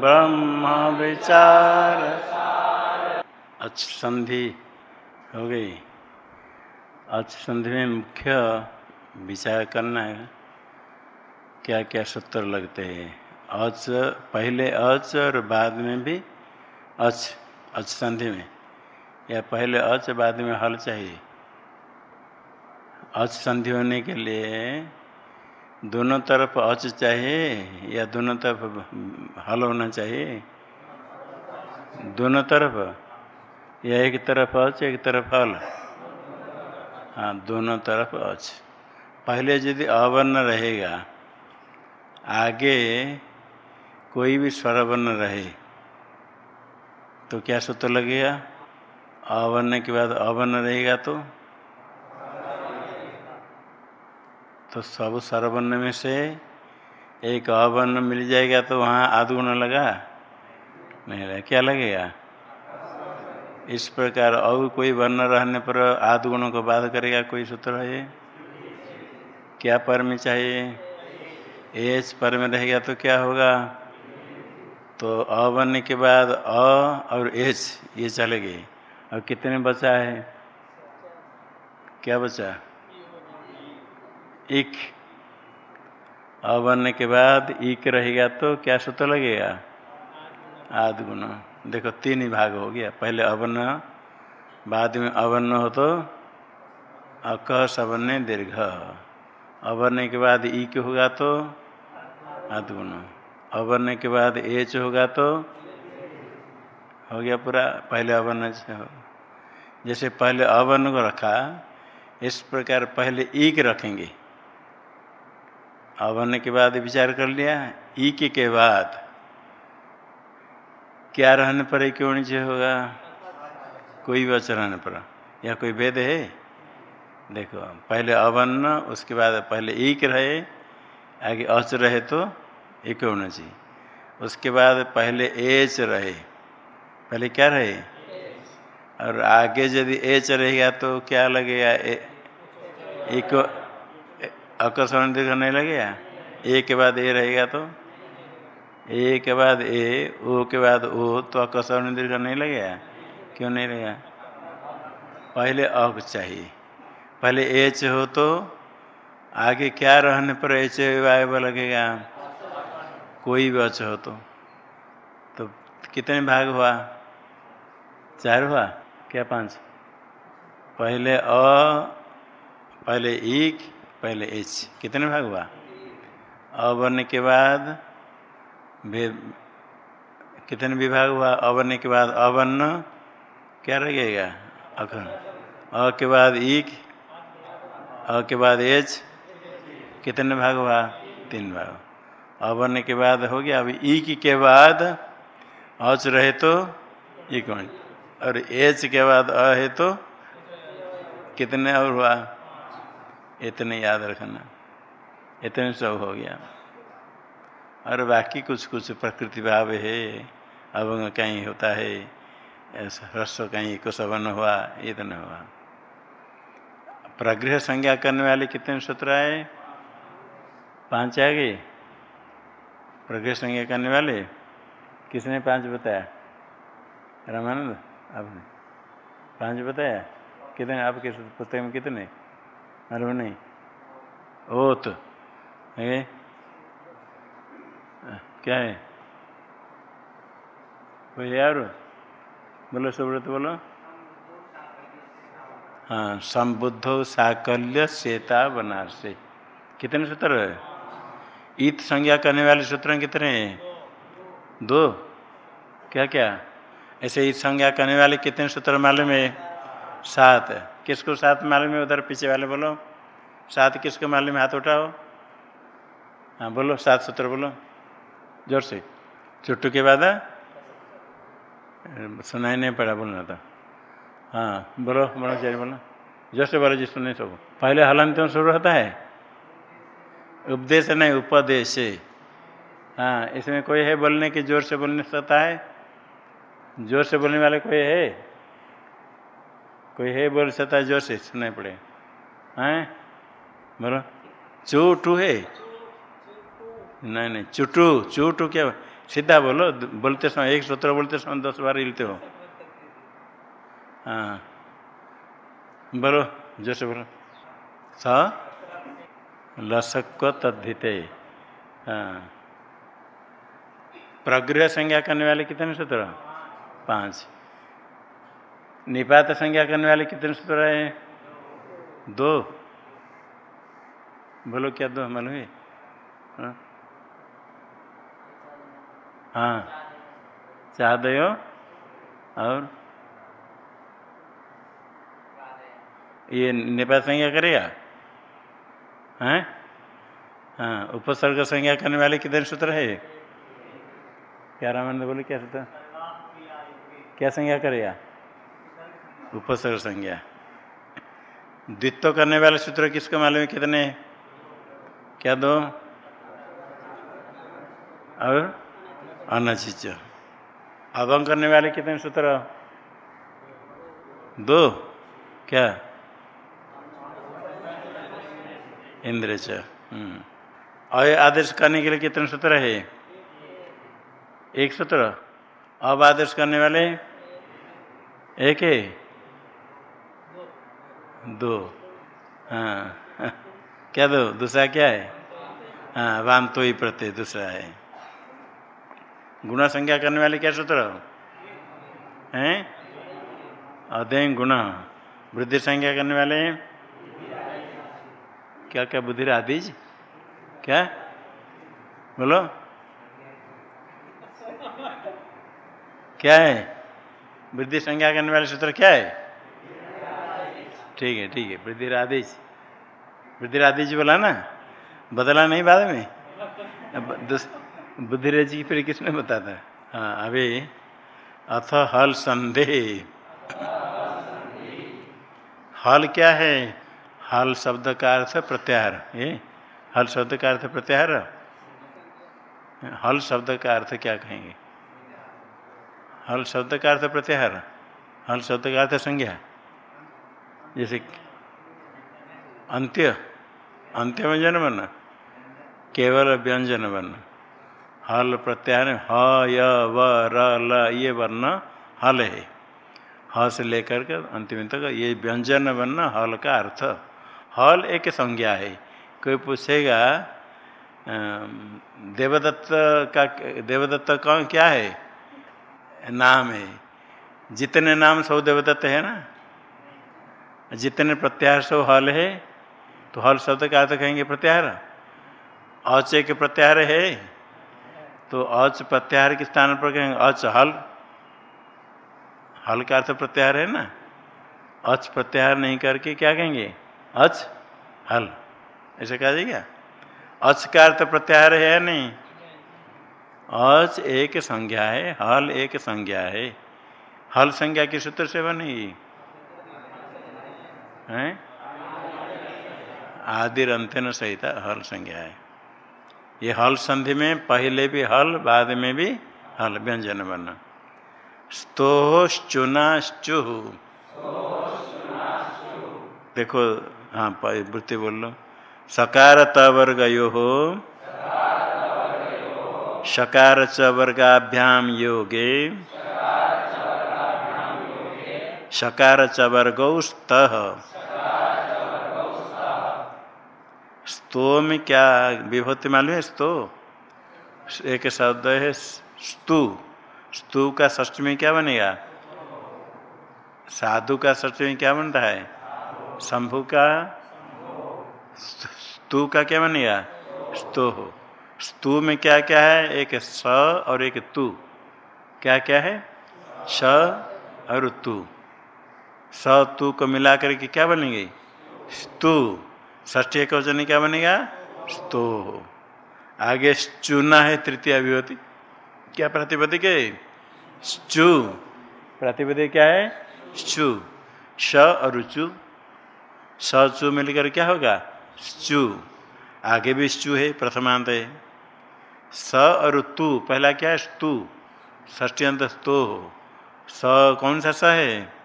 ब्रह्म विचार। अच्छ संधि हो गई। अच्छ संधि में मुख्य विचार करना है क्या क्या सूत्र लगते हैं। अच पहले अच और बाद में भी अच अच संधि में। या पहले अच बाद में हल चाहिए। अच संधि होने के लिए दोनों तरफ़ अच चाहिए या दोनों तरफ़ हल होना चाहिए? दोनों तरफ़? या एक तरफ़ अच, एक तरफ़ हल? हाँ दोनों तरफ़ अच। पहले यदि अवर्ण रहेगा, आगे कोई भी स्वरवर्ण रहे तो क्या सूत्र लगेगा? अवर्ण के बाद अवर्ण रहेगा तो? तो सब स्वरवर्ण में से एक अवर्ण मिल जाएगा तो वहाँ आदगुण लगा? नहीं लगा। क्या लगेगा? इस प्रकार और कोई वर्ण रहने पर आदगुणों को बाध करेगा कोई सूत्र है? क्या पर में चाहिए? एच पर में रहेगा तो क्या होगा? तो अ बनने के बाद अ और एच, ये चले गए और कितने बचा है? क्या बचा? इक अ बनने के बाद इक रहेगा तो क्या सूत्र लगेगा? आध गुना। देखो, तीन ही भाग हो गया। पहले अवर्ण, बाद में अवर्ण हो तो अक, सवर्ण, दीर्घ। अवर्ण के बाद ई होगा तो आधगुण अवर्ण के बाद एच होगा तो हो गया पूरा। पहले अवर्ण जैसे पहले अवर्ण को रखा, इस प्रकार पहले ई रखेंगे। अवर्ण के बाद विचार कर लिया ई के, के बाद। क्या रहने पर क्यों नीचे होगा? कोई वच रहने पर। या कोई भेद है? देखो पहले अवन्न उसके बाद पहले एक रहे आगे अच रहे तो एक होना चाहिए उसके बाद पहले एच रहे। पहले क्या रहे? और आगे यदि एच रहेगा तो क्या लगेगा? एक अकस्मण दीर्घ नहीं लगेगा ए के बाद ए रहेगा तो? ए के बाद ए, ओ के बाद ओ तो अकस्मण दीर्घ नहीं लगेगा क्यों नहीं लगेगा पहले अक चाहिए। पहले एच हो तो आगे क्या रहने पर एच वायब लगेगा? कोई भी अच हो तो। तो कितने भाग हुआ? चार हुआ? क्या पाँच? पहले अ, पहले एक पहले एच कितने भाग हुआ? अ बनने के बाद कितने विभाग हुआ? अवर्ण के बाद अवर्ण, क्या लगेगा अखन अ के बाद एक अ के बाद एच कितने भाग हुआ? तीन भाग। अवर्ण के बाद हो गया, अब ई के बाद अच रहे तो एक और एच के बाद अ है तो कितने और हुआ? इतने याद रखना। इतने सब हो गया। और बाकी कुछ कुछ प्रकृति भाव है अवंग कहीं होता है ह्रस्व कहीं कुशवन हुआ इतना हुआ। प्रगृह संज्ञा करने वाले कितने सूत्र आए? पाँच आ गए। प्रगृह संज्ञा करने वाले? किसने पाँच बताया? रामानंद? आपने। पाँच बताया? कितने? आपके पुस्तक में कितने? मालूम नहीं। ओत। है क्या है? कोई यार बोलो सुब्रत बोलो। हाँ संबुद्धो साकल्य श्वेता बनारसे। कितने सूत्र है? ईत संज्ञा करने वाले सूत्र कितने हैं? दो। क्या क्या? ऐसे ईत संज्ञा करने वाले कितने सूत्र मालूम है? सात। किसको सात मालूम है? उधर पीछे वाले बोलो। सात किसको मालूम है? हाथ उठाओ। हाँ बोलो। सात सूत्र बोलो। ज़ोर से। चुट्टू के बाद? सुनाई नहीं पड़ा, बोलना था। हाँ बोलो। बोलो चलिए बोलो। ज़ोर से बोलो जिस सुने सब। पहले हलन तो शुरू होता है। उपदेश नहीं, उपदेश। हाँ इसमें कोई है बोलने की? ज़ोर से बोलने सकता है। ज़ोर से बोलने वाले कोई है? कोई है बोल सकता ज़ोर से सुनाई पड़े हैं बोलो चूटू है नहीं नहीं चुटू चूटू क्या सीधा बोलो बोलते समय एक सूत्र बोलते समय दस बार हिलते हो हाँ बोलो जैसे बोलो स लसक तद्धिते हाँ प्रगृह संज्ञा करने वाले कितने सूत्र पाँच निपात संज्ञा करने वाले कितने सूत्र है? दो। बोलो क्या दो? मालूम है? हाँ, हाँ। चाह दो और? ये निपात संज्ञा करेगा? हैं? हाँ। उपसर्ग संज्ञा करने वाले कितने सूत्र है? क्या रामानंद बोले क्या सूत्र? क्या संज्ञा करेगा? उपसर्ग संज्ञा। द्वित्व करने वाले सूत्र किसको मालूम है? कितने? क्या दो? और अनचिच अभंग करने वाले कितने सूत्र? दो। क्या? इंद्र च। हम्म। अय आदेश करने के लिए कितने सूत्र है? एक सूत्र। अब आदेश करने वाले एक है। दो। हाँ। क्या दो? दूसरा क्या है? हाँ वाम तो ही प्रत्यय दूसरा है। गुणा संज्ञा करने वाले क्या सूत्र हैं? अध्ययन गुणा। वृद्धि संज्ञा करने वाले क्या क्या बुद्धि आदिज क्या? बोलो। क्या है? वृद्धि संज्ञा करने वाले सूत्र क्या है? ठीक है ठीक है। वृद्धि आदेश वृद्धि आदेश बोला ना, बदला नहीं बाद में? बुद्धि जी फिर किसने बताता हाँ अभी अथ हल संदेह। हल क्या है? हल शब्द का अर्थ प्रत्याहार। ये हल शब्द का अर्थ प्रत्याहार? हल शब्द का अर्थ क्या कहेंगे? हल शब्द का अर्थ प्रत्याहार? हल शब्द का अर्थ संज्ञा? जैसे अंत्य अंत्य व्यंजन वर्ण केवल व्यंजन वर्ण हल प्रत्याहार ह, य, व, र, ल, ये वर्ण हल है। ह से लेकर के अंतिम तक ये व्यंजन वर्ण हल का अर्थ। हल एक संज्ञा है। कोई पूछेगा देवदत्त का, देवदत्त कौन, क्या है? नाम है। जितने नाम सब देवदत्त है ना? जितने प्रत्याहार सब हल है तो हल शब्द का अर्थ कहेंगे प्रत्याहार। अच एक प्रत्याहार है तो अच प्रत्याहार के स्थान पर कहेंगे अच हल। हल का अर्थ प्रत्याहार है ना? अच प्रत्याहार नहीं करके क्या कहेंगे? अच हल। ऐसे कहा जाएगा? अच का अर्थ प्रत्याहार है या नहीं? अच एक संज्ञा है, हल एक संज्ञा है। हल संज्ञा के सूत्र से बनेगी। है? आदिर अंत्यन सहित हल संज्ञा है। ये हल संधि में पहले भी हल, बाद में भी हल, व्यंजन बन स्तोश्चुनाश्चु देखो हाँ वृत्ति बोल लो। सकार तवर्ग यो हो शकार च वर्गाभ्याम योगे। शकार च वर्गौस्त स्तो में क्या विभूति मालूम है? स्तो। एक शब्द है स्तु। स्तु का ष्टी में क्या बनेगा? साधु का ष्टी में क्या बनता है? शंभु का स्तु का क्या बनेगा? स्तो। हो स्तु में क्या क्या है? एक स और एक तु। क्या क्या है? स और तु। स तु को मिला करके क्या बनेंगे? स्तु। ष्ठी एक वचन क्या बनेगा? स्तो। आगे चूना है तृतीय अभिवति क्या प्रतिपदिक है चु प्रतिपदिक क्या है? चु स और चु स चु मिलकर क्या होगा? चु आगे भी चु है, प्रथमांत है। स और तू पहला क्या है? स्तु। ष्टी अंत स्तो। स कौन सा स है?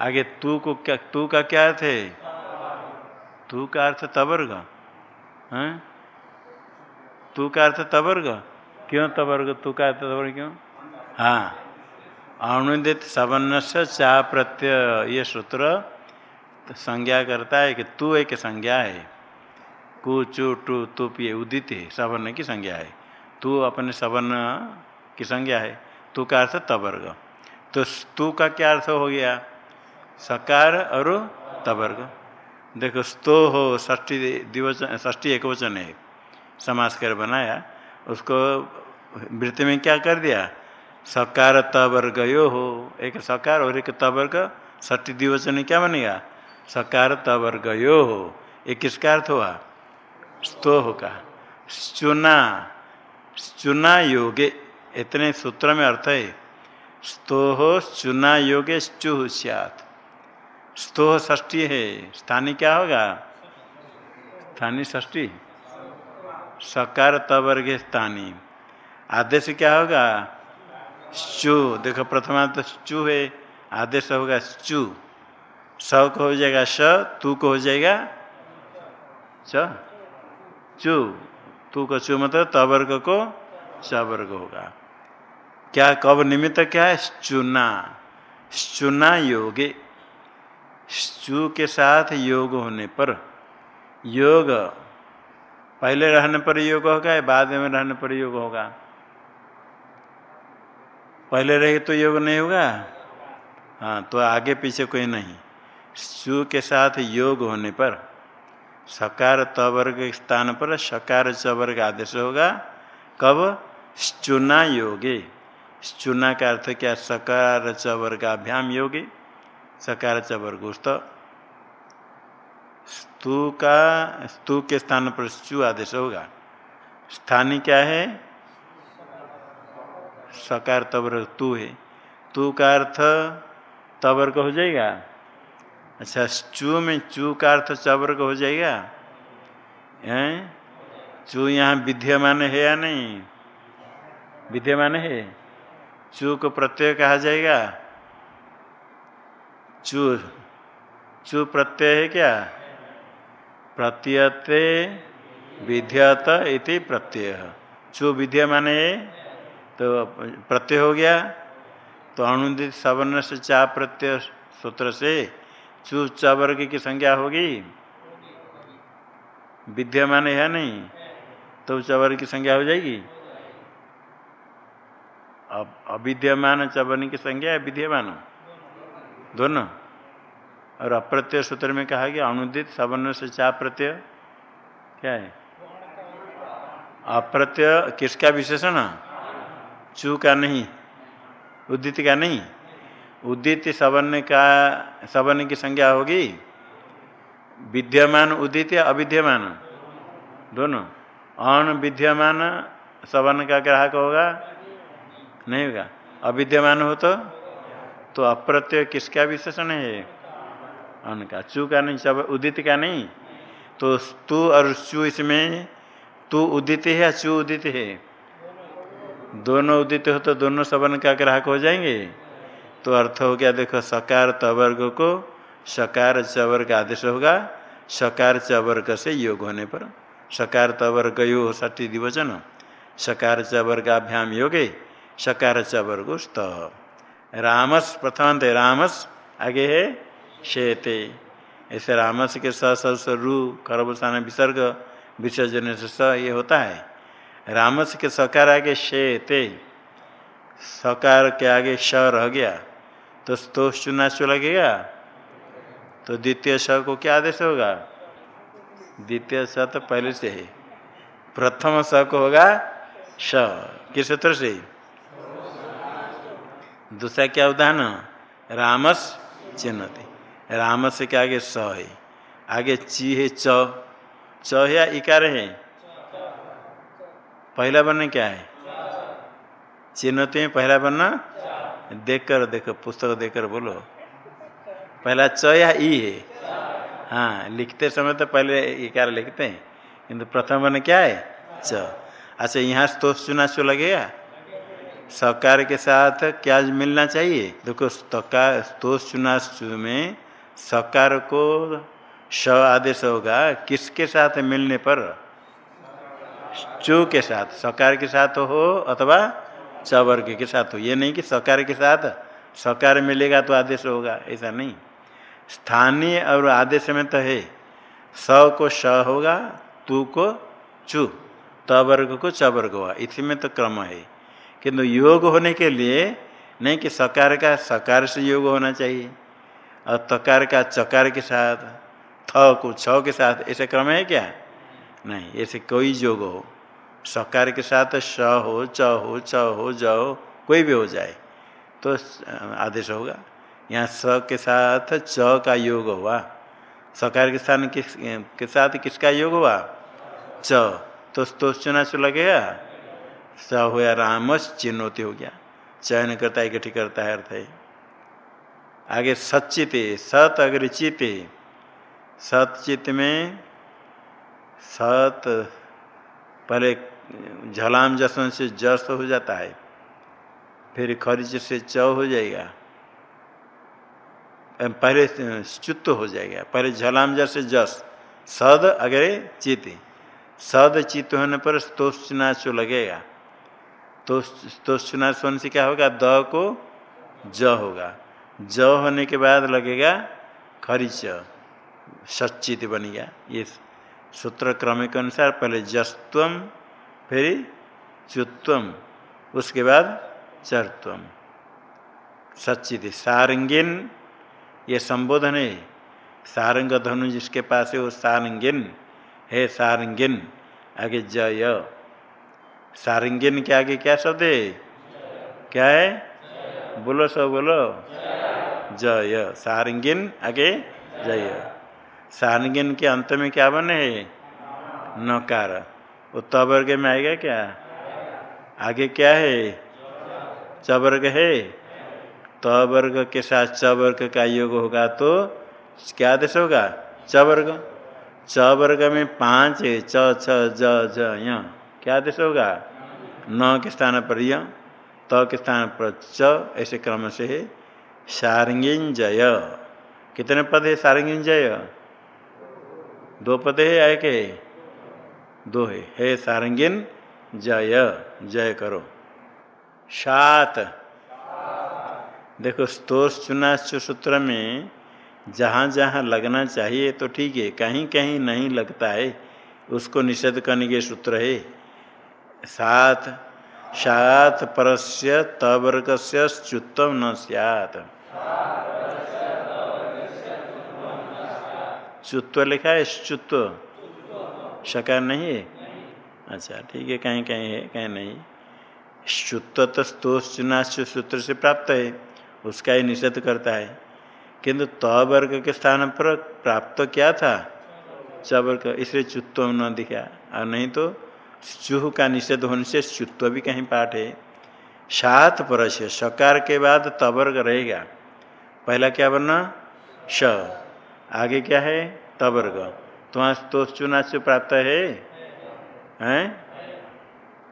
आगे तू को क्या, तू का क्या अर्थ है? तू का अर्थ तवर्ग तू का अर्थ तबर्ग। क्यों तबर्ग? तू का अर्थ तबर्ग क्यों? हाँ। अनुदित सवर्ण से चा प्रत्यय ये सूत्र संज्ञा करता है कि तू एक संज्ञा है। कु, चु, टू तुप ये उदित है। सवर्ण की संज्ञा है। तू अपने सवर्ण की संज्ञा है। तू का अर्थ तबर्ग। तो तू का क्या अर्थ हो गया? सकार और तवर्ग। देखो स्तो हो ष्टी दिवचन ष्टी एक वचन है। समास कर बनाया। उसको वृत्ति में क्या कर दिया? सकार तवर्ग यो हो। एक सकार और एक तवर्ग ष्टी दिवचन क्या बनेगा सकार तवर्ग यो हो। ये किसका अर्थ हुआ? स्तो हो का। चुना चुना योगे। इतने सूत्र में अर्थ है। स्तोह चुना योगे चुह सियात। स्तोह ष्टी है। स्थानीय क्या होगा? स्थानीय ष्टी सकार तवर्ग स्थानीय आदेश क्या होगा? चु। देखो प्रथमा तो चु है। आदेश होगा चु। स को हो जाएगा स तू को हो जाएगा च। चु। तू को चु मतलब तवर्ग को चवर्ग होगा। क्या, कब निमित्त क्या है? चुना चुना योगे। चु के साथ योग होने पर, योग, पहले रहने पर योग होगा या बाद में रहने पर योग होगा? पहले रहे तो योग नहीं होगा? हाँ तो आगे पीछे कोई नहीं। सु के साथ योग होने पर, सकार तवर्ग स्थान पर सकार चवर्ग आदेश होगा। कब? चुना योगे। चुना का अर्थ क्या? सकार चवर्गाभ्याम योगे। सकार चवर्ग स्तु का स्तु के स्थान पर चु आदेश होगा स्थानीय क्या है सकार तवर्ग तू है तू का अर्थ तवर्ग हो जाएगा अच्छा चू में चू का अर्थ चवर्ग हो जाएगा हैं चू यहाँ विद्यमान है या नहीं विद्यमान है चू को प्रत्यय कहा जाएगा चू चू प्रत्यय है क्या? प्रत्ययते विध्यत इति प्रत्यय। चू विद्यमान है तो प्रत्यय हो गया। तो अनुदित सवर्ण से चा प्रत्यय सूत्र से चू वर्ग की संज्ञा होगी। विद्यमान है नहीं? तो चवर्ग की संज्ञा हो जाएगी। अब अविद्यमान चवर्ण की संज्ञा है विद्यमान दोनों। और अप्रत्यय सूत्र में कहा गया, अनुदित, सवर्ण से चा प्रत्यय। क्या है? अप्रत्यय किसका विशेषण? चू का नहीं। उदित का नहीं। उदित सवर्ण का, सवर्ण की संज्ञा होगी। विद्यमान, उदित या अविद्यमान? दोनों। अन विद्यमान, सवर्ण का ग्राहक होगा? नहीं होगा। अविद्यमान हो तो? तो अप्रत्यय किसका विशेषण है? अन का। चू का नहीं, सब उदित का नहीं। तो तू और चू इसमें तू उदित है या चू उदित है? दोनों उदित हो तो दोनों सवर्ण का ग्राहक हो जाएँगे। तो अर्थ हो गया, देखो, सकार तवर्ग को सकार चवर्ग आदेश होगा। सकार चवर्ग से योग होने पर। सकार तवर्ग यो षठी दिवचन सकार चवर्गाभ्याम योगे। सकार चवर्ग स्त। रामस प्रथम रामस, आगे है शेते। ऐसे रामस के स रू खरबसान विसर्ग, विसर्जन से स, ये होता है। रामस के सकार आगे शेते। सकार के आगे श रह गया। तो स्तोष चुनाशु लगेगा। तो द्वितीय स को क्या आदेश होगा? द्वितीय स तो पहले से है। प्रथम स को होगा स किस सूत्र से? दूसरा क्या उदाहरण? रामस चिन्हते। रामस के आगे स है? आगे ची है च। च है या इकार है? पहला वर्ण क्या है? चिन्हते में पहला वर्ण देख कर देखो पुस्तक देखकर बोलो। पहला च या ई है? हाँ लिखते समय तो पहले इकार लिखते हैं, किंतु प्रथम वन क्या है? च। अच्छा यहाँ तो चुना सो लगेगा सकार के साथ क्या मिलना चाहिए? देखो तकार तो चुना में सकार को स आदेश होगा किसके साथ मिलने पर? चू के साथ सकार के साथ हो अथवा चवर्ग के साथ हो। ये नहीं कि सकार के साथ सकार मिलेगा तो आदेश होगा, ऐसा नहीं। स्थानीय और आदेश में तो है स को स होगा, तू को चू तवर्ग को चवर्ग होगा। इसी में तो क्रम है। किंतु योग होने के लिए नहीं कि सकार का, सकार से योग होना चाहिए। और तकार का, चकार के साथ, थ को, छ के साथ, ऐसे क्रम है क्या? नहीं, ऐसे कोई योग हो। सकार के साथ स हो, च हो च हो, ज हो, कोई भी हो जाए तो आदेश होगा। यहाँ स के साथ च का योग हुआ। सकार के स्थान किस, के साथ किसका योग हुआ? च। तो चुना चु लगेगा? स हो या रामस, चिन्होती हो गया। चयन करता है इकट्ठी करता है अर्थ है आगे सचित सत अगर चित सतचित में, सत पहले झलाम जसन से जस हो जाता है, फिर खरिच से च हो जाएगा। पहले चुत्त हो जाएगा, पहले झलाम जस से जस। सद अगर चित सद चित्त होने पर स्तोचनाचो लगेगा। तो स्तोचनाच होने से क्या होगा? द को ज होगा। ज होने के बाद लगेगा खरीच सचित बन गया। ये सूत्र क्रम के अनुसार पहले जस्तम फिर चुत्वम उसके बाद चरत्वम। सचित सारंगिन, ये संबोधन है। सारंग धनु जिसके पास है, वो सारंगिन। है सारंगिन, आगे जय सारंगिन के आगे, क्या शब्द है? क्या है? बोलो सब, बोलो। जय। सारंगिन आगे, जय। सारंगिन के अंत में क्या बने? है नकार। वो तवर्ग में आएगा क्या? आगे क्या है? चवर्ग है। तवर्ग के साथ चवर्ग का योग होगा तो क्या आदेश होगा? चवर्ग चवर्ग में पाँच है। च छ ज क्या आदेश होगा? न के स्थान पर य, त के स्थान पर च, ऐसे क्रम से है। सारंगीन जय कितने पद है सारंगीन जय दो पद है आए के दो है। हे सारंगीन जय जय करो। सात। देखो, स्तोष चुनाच सूत्र में जहाँ जहाँ लगना चाहिए तो ठीक है, कहीं कहीं नहीं लगता है। उसको निषेध करने के सूत्र है। सात। सात परस्य तवर्ग से च्युतम न सियात। चुत्व लिखा है चुत्व शकार नहीं? है अच्छा ठीक है, कहीं कहीं है, कहीं नहीं। शुत्व तो स्तोष चुनाश सूत्र से प्राप्त है, उसका ही निषेध करता है। किंतु त वर्ग के स्थान पर प्राप्त क्या था? च वर्ग इसलिए चुत्व न दिखा। और नहीं तो चूह का निषेध होने से चुत्व भी कहीं पाठ है। सात पर से सकार के बाद तवर्ग रहेगा। पहला क्या बनना? श। आगे क्या है? तवर्ग तो तो चुना से प्राप्त है? हैं?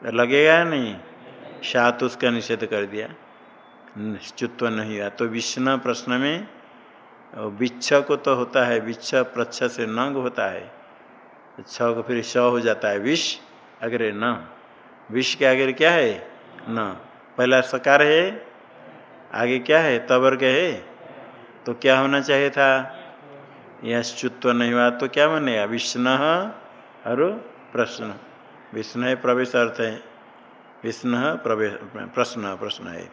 लगेगा नहीं? सात उसका निषेध कर दिया। चुत्व नहीं हुआ। तो विष्ण प्रश्न में, विच्छ को तो होता है, विच्छ प्रच्छ से नंग होता है। छ को फिर स हो जाता है। विष। अग्रे न। विष के आगे क्या है? न। पहला सकार है, आगे क्या है? तवर्ग है। तो क्या होना चाहिए था? यह चुत्व नहीं हुआ तो क्या बनेगा विष्ण और प्रश्न। विष्णु है, प्रवेश अर्थ है। विष्णु प्रवेश, प्रश्न प्रश्न है।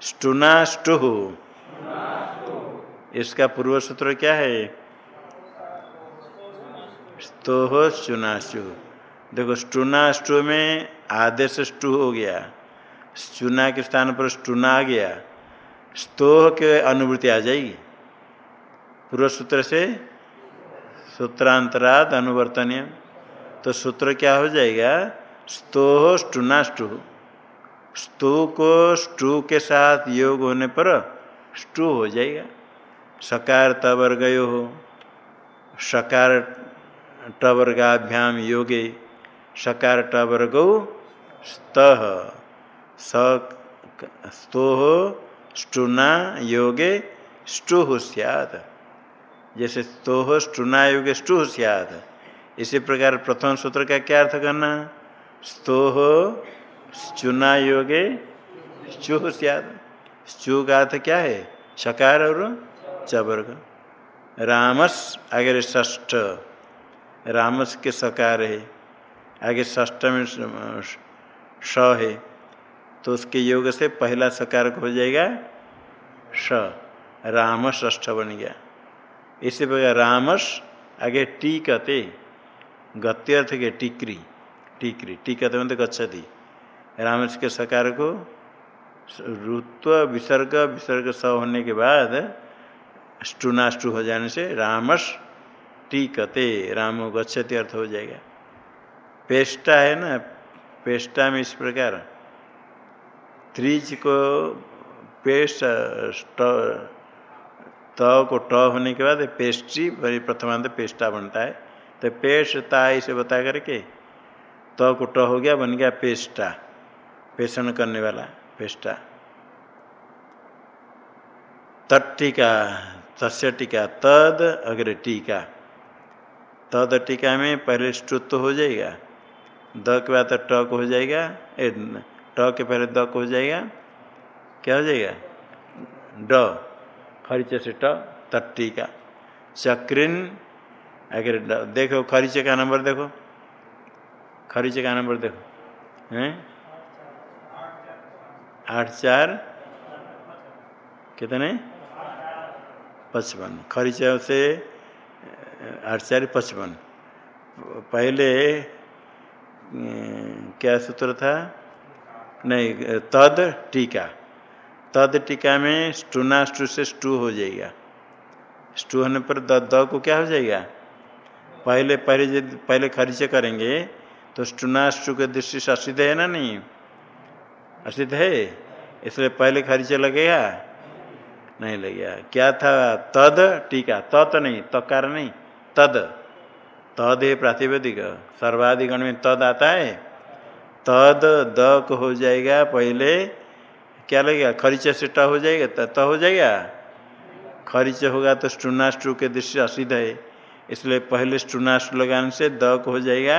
स्टुना स्टुह इसका पूर्व सूत्र क्या है? स्तोह चुनाशु देखो स्टुना स्टु में आदेश स्टू हो गया। चुना के स्थान पर स्टूना आ गया। स्तोह के अनुभूति आ जाएगी। पूर्व सूत्र से सूत्रांतराद अनुवर्तनीय। तो सूत्र क्या हो जाएगा? स्तोह स्टुनाष्टु स्तु। को स्टु के साथ योग होने पर स्टु हो जाएगा। सकार तवर्गयो। हो सकार टवर्गाभ्याम योगे। सकार टवर्गो स्तः स्तोह स्टुना योगे स्टुह सियात। जैसे स्तोह स्टुना योगे स्टुह सियात। इसी प्रकार प्रथम सूत्र का क्या अर्थ करना? स्तोह चुना योगे चूह सियाद चू का अर्थ क्या है? शकार और चवर्ग। रामस आगे ष्ठ रामस के सकार है। आगे ष्ठ में स है तो उसके योग से पहला सकार हो जाएगा स राम ष्ठ बन गया। इसी प्रकार रामस, आगे टी कहते, गत्य अर्थ के टिकरी टिकरी, टी कहते मतलब गच्छति। रामस के सकार को ऋत्व विसर्ग विसर्ग स होने के बाद स्टुनाष्टु हो जाने से रामस टीकते राम गच्छति अर्थ हो जाएगा। पेष्टा है ना पेष्टा में इस प्रकार। त्रिज को पेस्ट ट त को ट होने के बाद पेस्ट्री प्रथमांत पेस्टा बनता है। तो पेस्टा इसे बता करके त को ट हो गया, बन गया पेस्टा पेषण करने वाला पेस्टा। तटीका तस्य टीका, तद अग्र टीका। तद टीका में पहले स्तुत्व हो जाएगा। द के बाद टक हो जाएगा, ए, ट के पहले द हो जाएगा, क्या हो जाएगा? ड। खरीचे से ट तट्टिका चक्रिन, अगर देखो, खरीचे का नंबर देखो। खरीचे का नंबर देखो। हैं? आठ चार। कितने? पचपन। खरीचे से, आठ चार, पचपन। पहले क्या सूत्र था? नहीं तद टीका। तद टीका में स्टूना स्टू से स्टू हो जाएगा। स्टू होने पर द, द को क्या हो जाएगा? पहले पहले पहले खर्चे करेंगे तो स्टूना स्टू के दृष्टि से असिद्ध है ना नहीं? असिद्ध है? इसलिए पहले खर्चे लगेगा? नहीं लगेगा। क्या था? तद टीका। तत् तो नहीं तकार नहीं तद। तद है प्रातिवेदिक सर्वाधिगण में तद आता है। तद, द को हो जाएगा पहले, क्या लगेगा? खरीच ट हो जाएगा? त हो जाएगा? खरीच होगा तो स्टूनाष्टु के दृश्य असिद्ध है। इसलिए पहले स्टूनाष्ट लगाने से द को हो जाएगा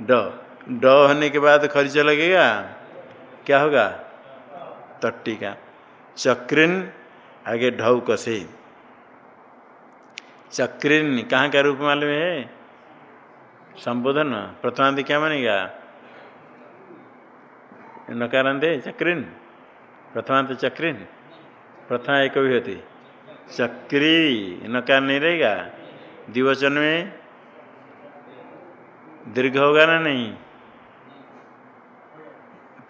ड। ड होने के बाद खरीच लगेगा? क्या होगा? तट्टी का। चक्रिन, आगे ढऊ कसे। चक्रिन, कहाँ का रूप मालूम है? संबोधन प्रथमांत क्या बनेगा? नकारांत चक्रिन प्रथमांत चक्रिन प्रथमा एक भी होती। चक्री, नकार नहीं रहेगा। द्विवचन में दीर्घ होगा ना नहीं?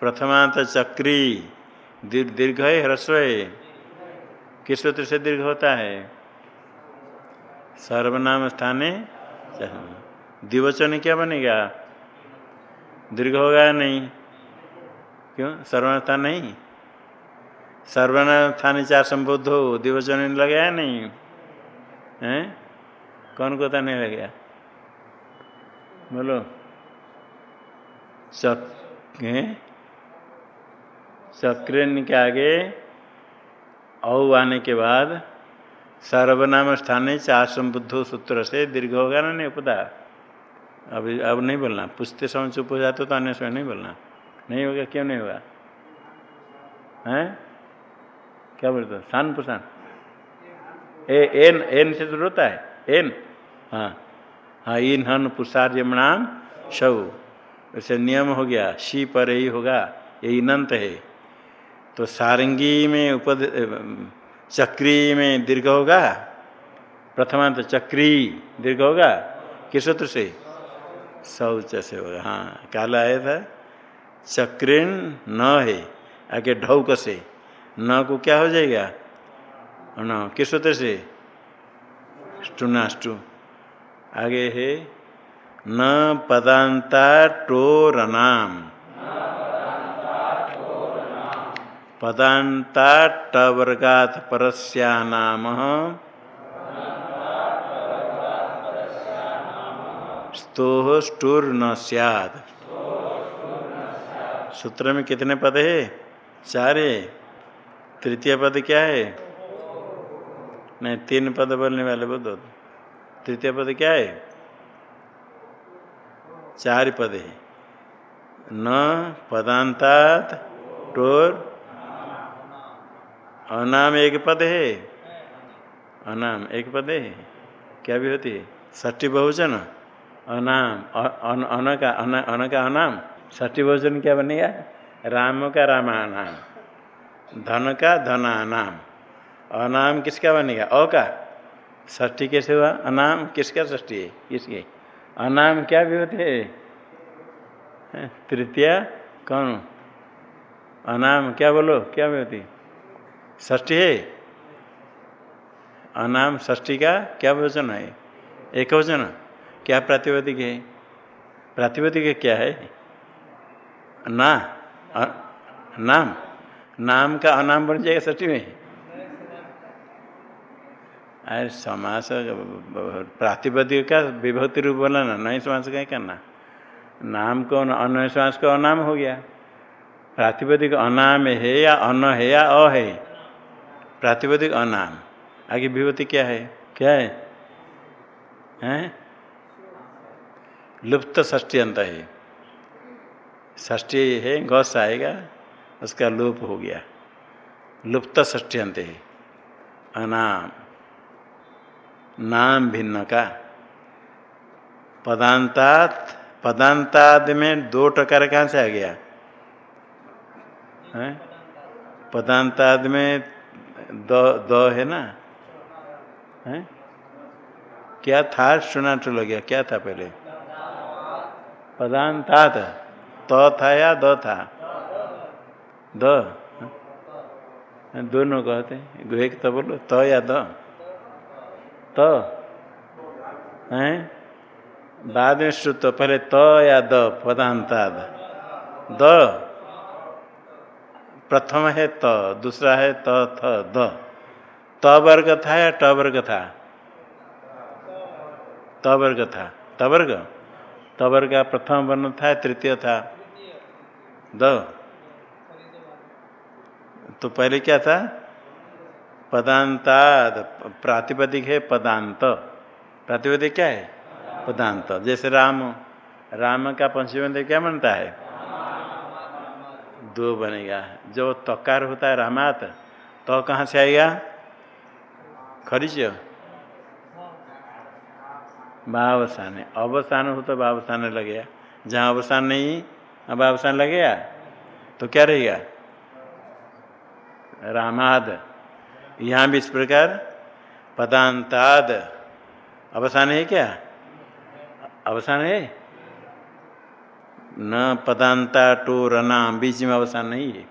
प्रथमांत चक्री दीर्घ है, ह्रस्व है। किस सूत्र से दीर्घ होता है? सर्वनाम स्थाने द्विवचन क्या बनेगा दीर्घ होगा या नहीं। क्यों? सर्वनाम स्थान नहीं? सर्वनाम स्थान चार संबोध हो द्विवचन लगाया नहीं? है? कौन को नहीं लगे बोलो। चक चक्रेन के आगे, औ आने के बाद, सर्वनाम स्थान चार संबुद्ध सूत्र से दीर्घ होगा ना नहीं, उपदा? अभी अब नहीं बोलना। पूछते समय चुप हो जाते तो अन्य समय नहीं बोलना। नहीं होगा, क्यों नहीं होगा? हैं? क्या बोलते शान पुषान ए, एन एन से शुरू होता है? एन। हाँ। हाँ इन, हन पुषार यमणाम शव। वैसे नियम हो गया। शी पर ही होगा। ये इनंत है। तो सारंगी में उपद चक्री में दीर्घ होगा। प्रथमांत चक्री दीर्घ होगा। किस सूत्र से? शौच से होगा हाँ काला आया था चक्रिन न है, आगे ढौक से। न को क्या हो जाएगा? न, किस सूत्र से? स्टूनाष्टु आगे है, न पदांता टोरनाम पदांता टवर्गात परस्या नाम स्तोह स्टूर न सियाद। सूत्र में कितने पद है? चार। है तृतीय पद क्या है? नहीं, तीन पद बोलने वाले बोलो तृतीय पद क्या है? चार पद है। न, पदांतात, टोर। अनाम एक पद है। अनाम एक पद है। क्या भी होती है? ष्टी बहुजन अनाम अन का अन का अनाम। ष्टी भोजन क्या बनेगा राम का रामानाम। धन का धनानाम। अनाम किसका बनेगा अ का। ष्टी कैसे हुआ? अनाम किसका ष्टी है? किसके? अनाम क्या भी होते है, तृतीय कौन अनाम क्या बोलो? क्या भी होती ष्टी है। अनाम ष्टी का क्या वचन है? एक वचन क्या प्रातिपदिक है? प्रातिपदिक क्या है? ना आ, नाम। नाम का अनाम बन जाएगा ष्टी में। अरे समास प्रातिपदिक का विभक्ति रूप बोलाना नहीं समास कहीं करना। नाम को अन्य समास का अनाम हो गया। प्रातिपदिक अनाम है या अन है या अ है? प्रातिपदिक अनाम। आगे विभूति क्या है? क्या है? हैं? लुप्त ष्टी अंत है। ष्टी है, गस आएगा, उसका लुप हो गया। लुप्त ष्टी अंत है। अनाम, नाम भिन्न का। पदांतात पदांताद में दो टकार कहाँ से आ गया? है? पदांताद में द द है ना? है? क्या था? सुना टू लग गया। क्या था पहले? पदांतात तो था या द था। द। दोनों कहते एक तो बोलो तो या द। तो। हैं? बाद में श्रुत पहले त तो या द पदांताद द। प्रथम है त तो, दूसरा है त थ द। त वर्ग था या ट वर्ग था? त वर्ग था। त वर्ग? त वर्ग का प्रथम वर्ण था, तृतीय था। द। तो पहले क्या था? पदांताद, प्रातिपदिक है पदांत। प्रातिपदिक क्या है? पदांत। जैसे राम राम का पंचमी क्या बनता है? दो बनेगा। जो तकार होता है रामात तो कहाँ से आएगा? खरीच बावसान। है अवसान हो तो बावसान लगेगा जहाँ अवसान नहीं, अब अवसान लगेगा तो क्या रहेगा रामाद। यहाँ भी इस प्रकार? पदांताद। अवसान है क्या? अवसान है? न पदांता टो रना, बीच में अवसान नहीं है।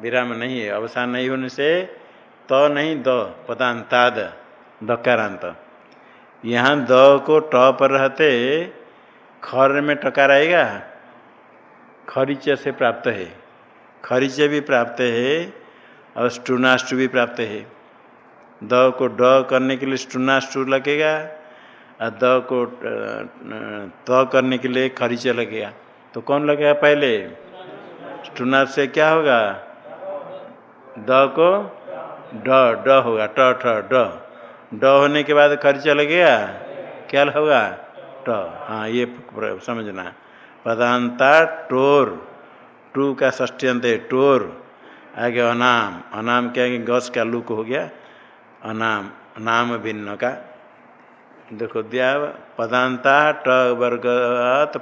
विराम नहीं है। अवसान नहीं होने से तो नहीं द, पदांताद दकारांत यहाँ द को ट पर रहते, खर में टकार आएगा खरीच से प्राप्त है। खरीच भी प्राप्त है और स्टूनाष्टु भी प्राप्त है। द को ड करने के लिए स्टूनाष्टु लगेगा और द को त करने के लिए खरीच लगेगा। तो कौन लगेगा पहले? स्टूनाष्ट से क्या होगा? द को ड ड होगा, ट, ठ, ड। ड होने के बाद खर्च लगेगा क्या होगा? ट। हाँ ये समझना पदांता टोर। टू का ष्टी अंत है, टोर। आगे अनाम। अनाम क्या कि गस का लुक हो गया? अनाम। नाम भिन्न का। देखो, दिया पदांता ट वर्ग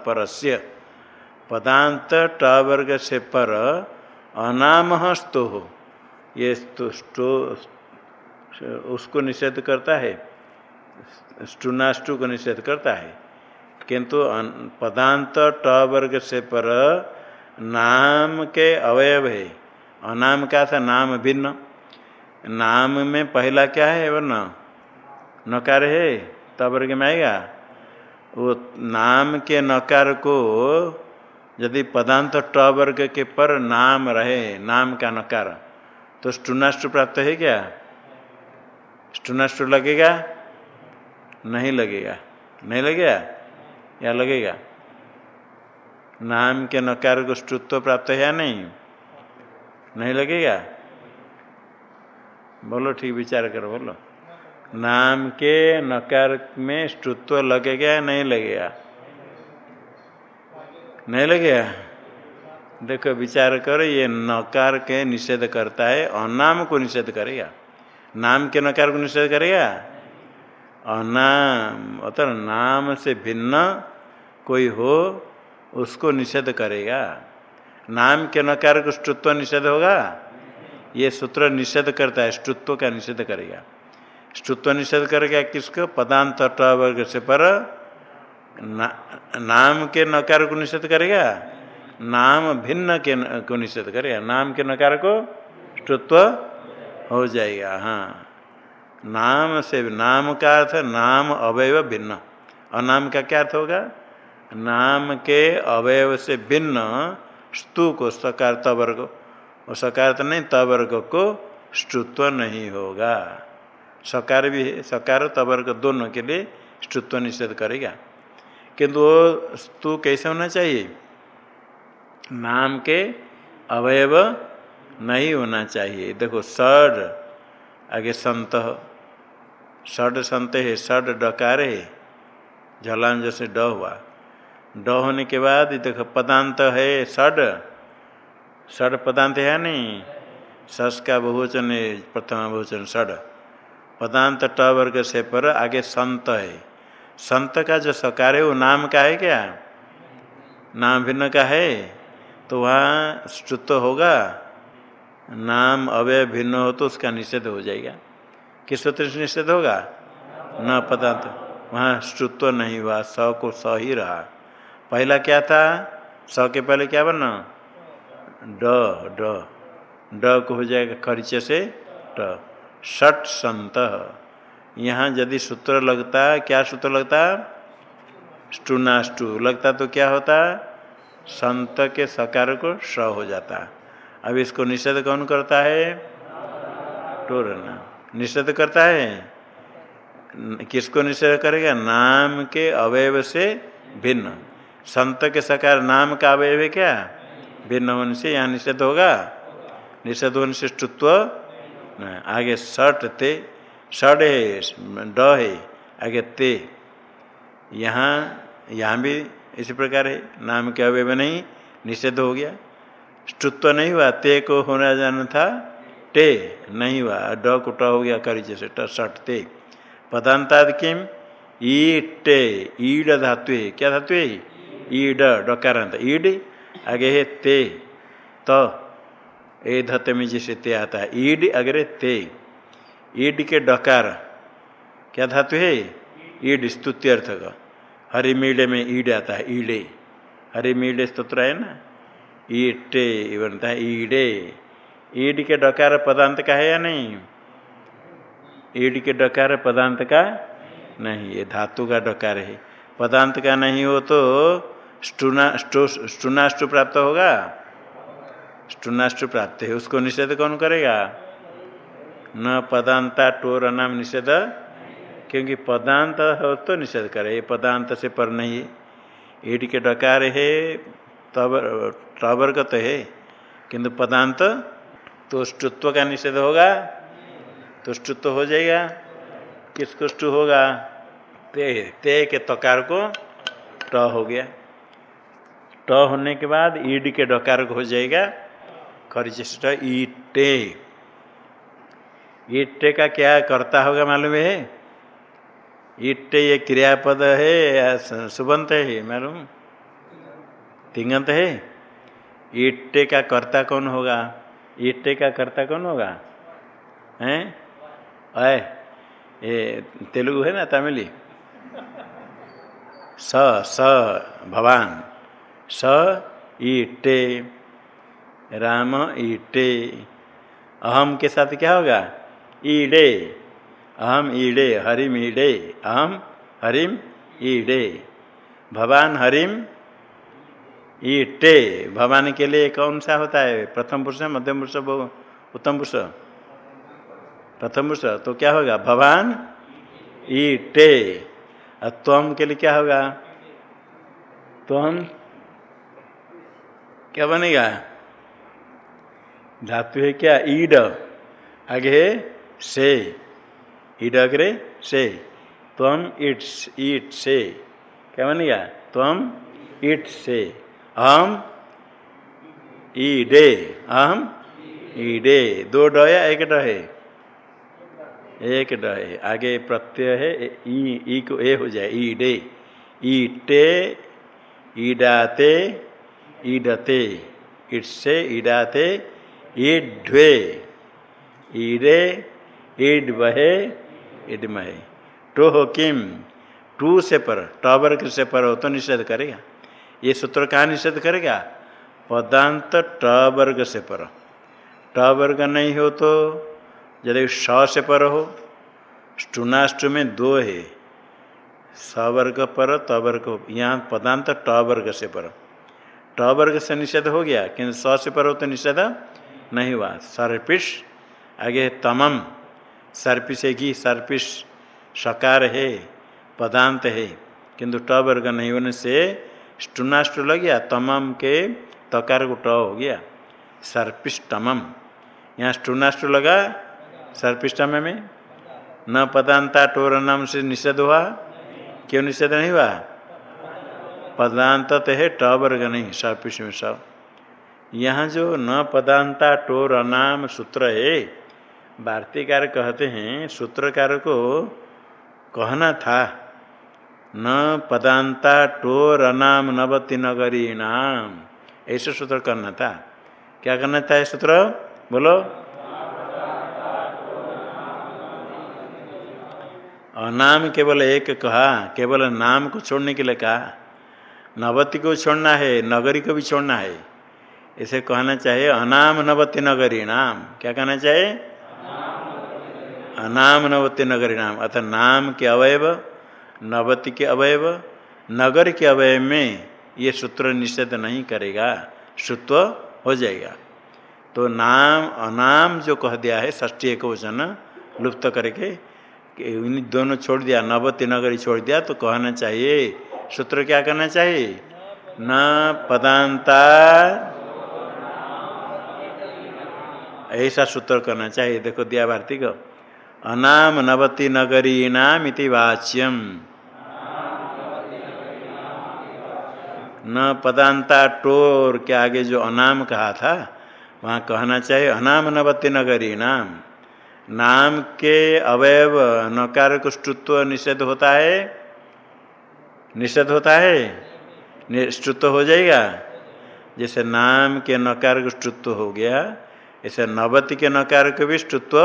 परस्य। पदांत ट वर्ग से पर अनाम स्तो हो। ये स्टो उसको निषेध करता है स्टूनाष्टु को निषेध करता है। किंतु पदांत ट वर्ग से पर नाम के अवयव है। अनाम का था? नाम भिन्न। नाम में पहला क्या है? वर्ण नकार है? ट वर्ग में आएगा। वो नाम के नकार को यदि पदांत ट वर्ग के पर नाम रहे, नाम का नकार तो स्टूनाष्टु प्राप्त है क्या? स्टूनाष्टु लगेगा? नहीं लगेगा। नहीं लगेगा? या लगेगा? नाम के नकार को स्टुत्व प्राप्त है या नहीं? नहीं लगेगा? बोलो, ठीक विचार करो, बोलो। नाम के नकार में स्तुत्व लगेगा या नहीं लगेगा? नहीं लगेगा? देखो, विचार करो, ये नकार के निषेध करता है अनाम को निषेध करेगा। नाम के नकार को निषेध करेगा? अनाम। अतः नाम से भिन्न कोई हो उसको निषेध करेगा। नाम के नकार को स्तुत्व निषेध होगा? ये सूत्र निषेध करता है स्तुत्व का निषेध करेगा। स्तुत्व निषेध करेगा किसको? पदांत वर्ग से पर। ना, नाम के नकार को निषेध करेगा? नाम भिन्न के को निषेध करेगा। नाम के नकार को स्तुत्व हो जाएगा हाँ। नाम से नाम का अर्थ नाम अवयव भिन्न। अनाम का क्या अर्थ होगा? नाम के अवयव से भिन्न स्तु को सकार तवर्ग और सकार नहीं तवर्ग को स्तुत्व नहीं होगा। सकार भी है, सकार तवर्ग दोनों के लिए स्तुत्व निषेध करेगा। किंतु वो स्तु कैसे होना चाहिए? नाम के अवयव नहीं होना चाहिए। देखो, सड, आगे संत षड संत है षड डकार है झलान जैसे ड हुआ। ड होने के बाद देखो, पदांत है षड षड पदांत है नहीं? सस का बहुवचन है, प्रथम बहुवचन षड पदांत ट वर्ग से पर आगे संत है। संत का जो सकार है, वो नाम का है क्या? नाम भिन्न का है? तो वहाँ स्तुत्व होगा। नाम अवय भिन्न हो तो उसका निषेध हो जाएगा। किस सूत्र से निषेध होगा? न पता तो। वहाँ स्तुत्व नहीं हुआ, स को स ही रहा। पहला क्या था? स के पहले क्या बना ड ड। ड को हो जाएगा खर्च से ट। षट संत। यहाँ यदि सूत्र लगता, क्या सूत्र लगता? स्टूनाष्टु लगता तो क्या होता? संत के सकार को स हो जाता। अब इसको निषेध कौन करता है? टोरना। निषेध करता है? किसको निषेध करेगा? नाम के अवयव से भिन्न। संत के सकार नाम का अवयव है क्या? भिन्न होने से यहाँ निषेध होगा? निषेध होने से स्तुत्व आगे सट ते, षड है, ड है, आगे ते। यहाँ यहाँ भी इसी प्रकार है। नाम के अवयव नहीं, निषेध हो गया। स्तुत्व नहीं हुआ, ते को होना जाना था टे नहीं हुआ। ड को ट हो गया करी जैसे ट, सट, ते। पदांताद किम? ईटे, ईड धातु क्या धातु है? ईड, डकारांत। ईड? आगे है ते। तो ए धत में जिसे ते आता है। ईड अग्रे ते। ईड के डकार। क्या धातु है? ईड स्तुति अर्थ का हरिमीडे में ईड आता है, ईडे। हरिमीडे स्तोत्र है ना? ईटे बनता है ईडे। ईड के डकार पदांत का है या नहीं? ईड के डकार पदांत का नहीं, ये धातु का डकार है। पदांत का नहीं हो तो स्टूनाष्टु प्राप्त होगा? स्टूनाष्टु प्राप्त है, उसको निषेध कौन करेगा? न पदांता टोर नाम निषेध, क्योंकि पदांत हो तो निषेध करे, ये पदांत से पर नहीं। ईड के डकार है तब टवर्गत है। किंतु पदांत तो स्तुत्व का निषेध होगा? तो हो जाएगा। किसको स्तु होगा? ते ते के तकार को ट हो गया। ट होने के बाद ईड के डकार को हो जाएगा। खरिचिष्ट ईटे। ईटे का क्या करता होगा मालूम है? ईटे ये क्रियापद है या सुबंत है, मालूम? तिंगंत है। ईटे का कर्ता कौन होगा? ईटे का कर्ता कौन होगा? हैं? अय ये तेलुगु है ना, तमिली? स स, भवान। स ईटे राम ईटे अहम के साथ क्या होगा? ईडे अहम ईडे हरिम ईडे अहम, हरिम ईडे भवान, हरिम ईटे। भवान के लिए कौन सा होता है? प्रथम पुरुष, मध्यम पुरुष उत्तम पुरुष? प्रथम पुरुष तो क्या होगा? भवान ईटे। और त्वम के लिए क्या होगा? त्वम क्या बनेगा? धातु है क्या? ईड। आगे से। ईड अग्रे से। त्वम इट्स ईट से। क्या बनेगा? त्वम इट से। हम ईडे, अहम ईडे। दो ड या एक ड है? एक ड है। आगे प्रत्यय है ई ई को ए हो जाए, ईडे। ईटे, ईडाते, ईडते। इटसे ईडाते, ईड्वे। ईडे ईड बहे इडमहे टो हो किम? टू से पर। टॉबर से पर हो तो निषेध करेगा। ये सूत्र कहाँ निषेध करेगा? पदांत ट वर्ग से पर। ट वर्ग नहीं हो तो यदि स से पर हो स्टुनाष्टु में दो है। सवर्ग पर, त वर्ग यहाँ पदांत ट वर्ग से पर। ट वर्ग से निषेध हो गया, किंतु स से पर हो तो निषेध नहीं हुआ। सर्पिश आगे तमम सर्पिश है घी सर्पिश सकार है, पदांत है, किंतु ट वर्ग नहीं होने से स्टुनाष्टु लग गया तमम के तकार को ट हो गया। सर्पिष्टमम। यहाँ स्टूनाष्ट लगा सर्पिष्टम में? न पदांता टोर नाम से निषेध हुआ? क्यों निषेध नहीं हुआ? पदांत तो है ट वर्ग नहीं, सर्पिष्ट में सब। यहाँ जो न पदांता टोर नाम सूत्र है, वार्तिकार कहते हैं, सूत्रकार को कहना था। न पदांता टोर अनाम नवति नगरी नाम ऐसे सूत्र करना था। क्या करना था सूत्र? बोलो। अनाम केवल एक कहा, केवल नाम को छोड़ने के लिए कहा। नवति को छोड़ना है, नगरी को भी छोड़ना है। इसे कहना चाहिए अनाम नवति नगरी नाम क्या कहना चाहिए? अनाम नवति नगरी नाम अर्थात नाम के अवयव नवति के अवयव, नगर के अवयव में ये सूत्र निषेध नहीं करेगा श्रुत्व हो जाएगा। तो नाम, अनाम जो कह दिया है ष्टी एक वचन लुप्त करके इन दोनों छोड़ दिया, नवति नगरी छोड़ दिया तो कहना चाहिए, सूत्र क्या करना चाहिए? न पदांता, ऐसा सूत्र करना चाहिए। देखो दिया भारती को। अनाम नवति नगरी नाम इति वाच्यम। न पदांता टोर के आगे जो अनाम कहा था, वहाँ कहना चाहिए, अनाम नवति नगरी नाम नाम के अवयव नकार को स्तुत्व निषेध होता है? निषेध होता है? स्तुत्व हो जाएगा? जैसे नाम के नकार को स्तुत्व हो गया, ऐसे नवति के नकार को भी स्तुत्व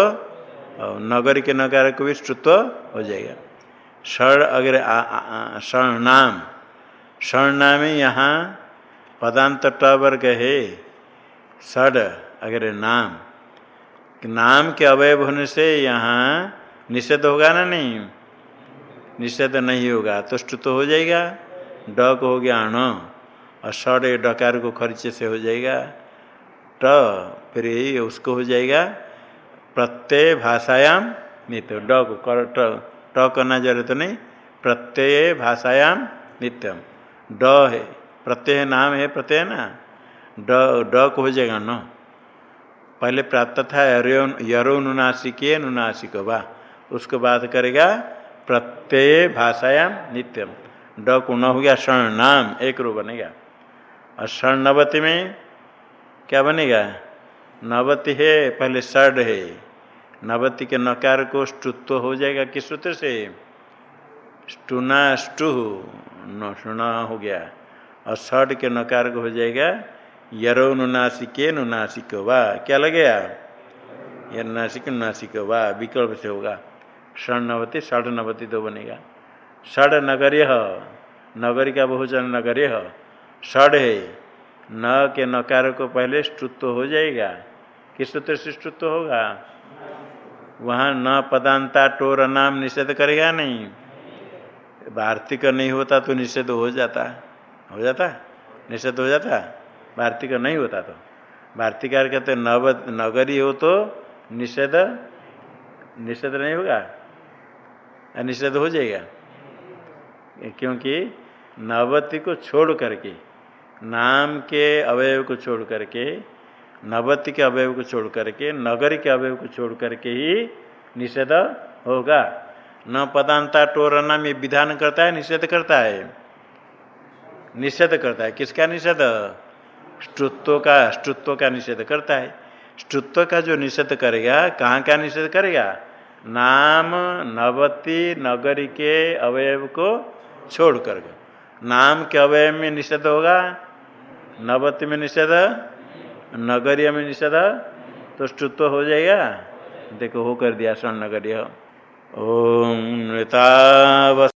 और नगर के नकार को भी श्रुत्व हो जाएगा। षण अगर षण नाम नाम यहाँ पदांत वर्ग है षड अगर नाम नाम के अवयव होने से यहाँ निषेध होगा ना नहीं? निषेध नहीं होगा तो स्तुत हो जाएगा। ड को हो गया अण, और षड डकार को खर्चे से हो जाएगा। ट, फिर उसको हो जाएगा। प्रत्यय भाषायाम नित्य ड को ट करना ज़रूरत तो नहीं। प्रत्यय भाषायाम, नित्यम। ड है। प्रत्यय नाम है, प्रत्यय ना? ड ड को हो जाएगा न। पहले प्राप्त था यरो नुनासिक नुनासिक वा। उसको बात करेगा प्रत्यय भाषायाम, नित्यम। ड को न हो गया, शरण नाम, एक रू बनेगा। और शरण में क्या बनेगा? नवति है, पहले षड है। नवति के नकार को स्टुत्व हो जाएगा किस सूत्र से? स्टुना स्टु सुना हो गया। और षड के नकार को हो जाएगा, यरो नुनासिके नुनासिक वा। क्या लगेगा यर नासिक नुनासिक वा, विकल्प से होगा। षण नवति षड नवति तो बनेगा। षड नगर्य, नगरी का बहुजन नगर्य। षड है न के नकार को पहले स्तुत्व हो जाएगा। किस सूत्र से स्तुत्व होगा? वहाँ न पदांता टोर नाम निषेध करेगा नहीं। वार्तिक नहीं होता तो निषेध हो जाता। हो जाता? निषेध हो जाता? वार्तिक नहीं होता तो। वार्तिकार कहते नव, नगरी हो तो निषेध निषेध नहीं होगा? निषेध हो जाएगा। क्योंकि नवती को छोड़ करके, नाम के अवयव को छोड़ करके नवति के अवयव को छोड़ करके, नगर के अवयव को छोड़ करके ही निषेध होगा। न पदांता टोरना में विधान करता है, निषेध करता है। निषेध करता है। किसका निषेध? स्टुत्व का स्टुत्व का निषेध करता है। स्टुत्व का जो निषेध करेगा, कहाँ का निषेध करेगा? नाम नवती नगरी के अवयव को छोड़ कर नाम के अवयव में निषेध होगा? नवती में निषेध नगरीय में निषेध तो स्तुत्व हो जाएगा। देखो हो कर दिया स्वर्ण नगरीय। ओम